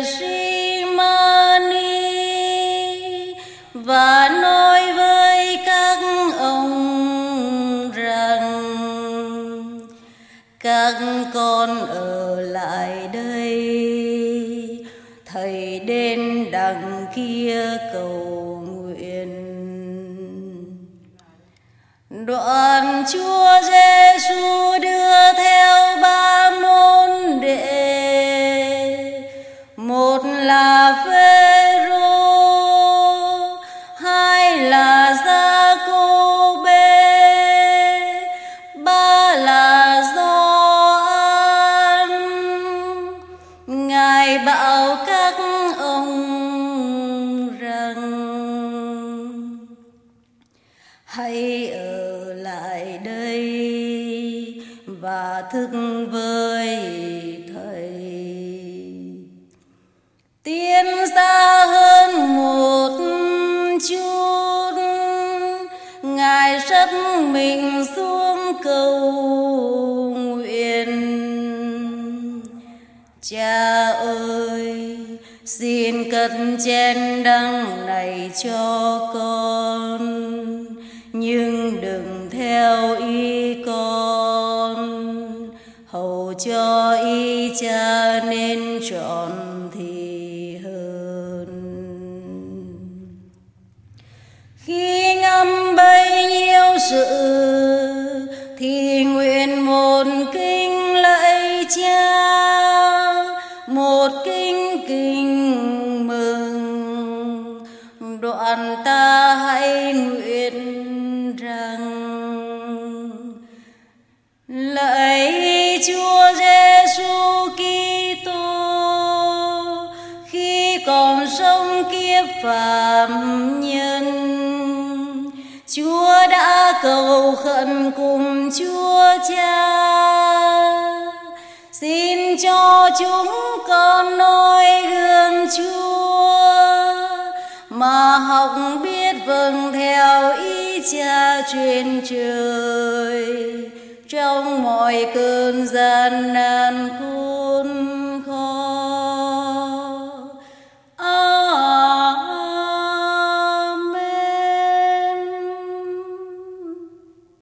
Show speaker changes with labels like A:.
A: là và nói với các ông rằng, các con ở lại đây, thầy đến đằng kia cầu nguyện. Đoạn chúa là là phêrô, hai là gia cô bê ba là Gioan. Ngài bảo các ông rằng, hãy ở lại đây và thức với ngài mình xuống cầu nguyện. Cha ơi, xin cất chén đắng này cho con, nhưng đừng theo ý con. Hầu cho ý cha nên trọn thì hơn. Khi sự thì nguyện một kinh lạy cha, một kinh kinh mừng. Đoạn ta hãy nguyện rằng, lạy chúa giêsu kitô, khi còn sống kiếp phàm cầu khẩn cùng chúa cha. Xin cho chúng con noi gương chúa, mà học biết vâng theo ý cha truyền trời. Trong mọi cơn gian nan khổ